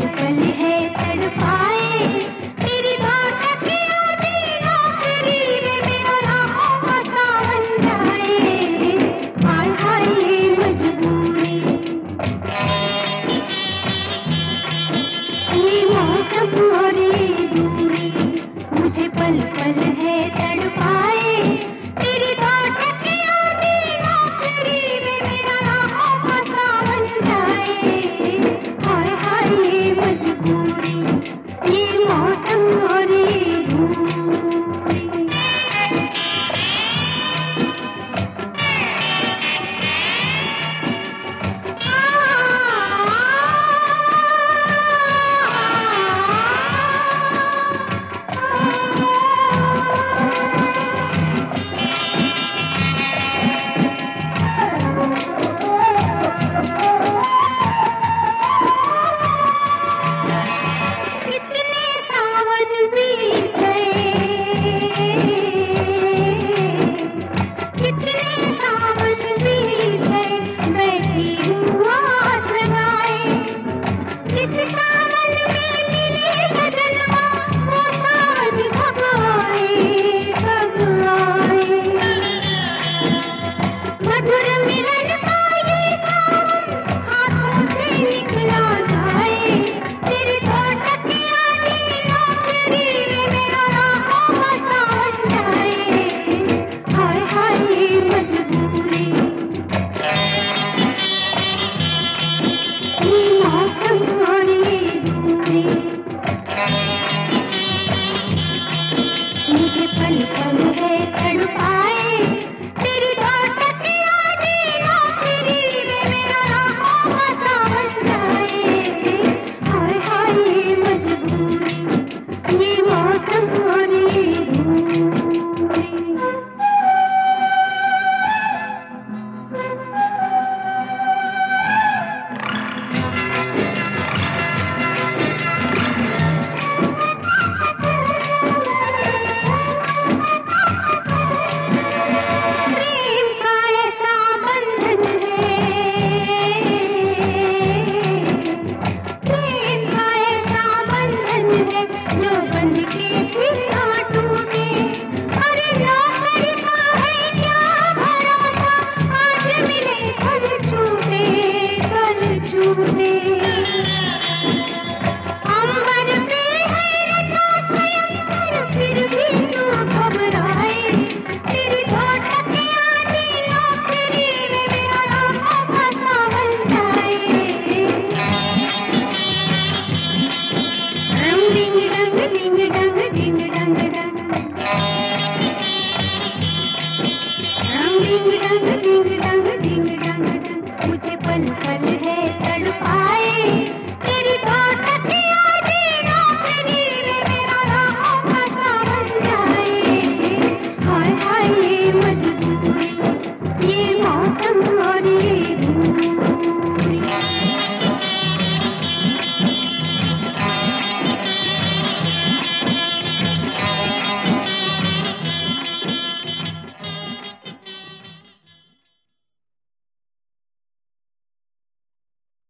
पल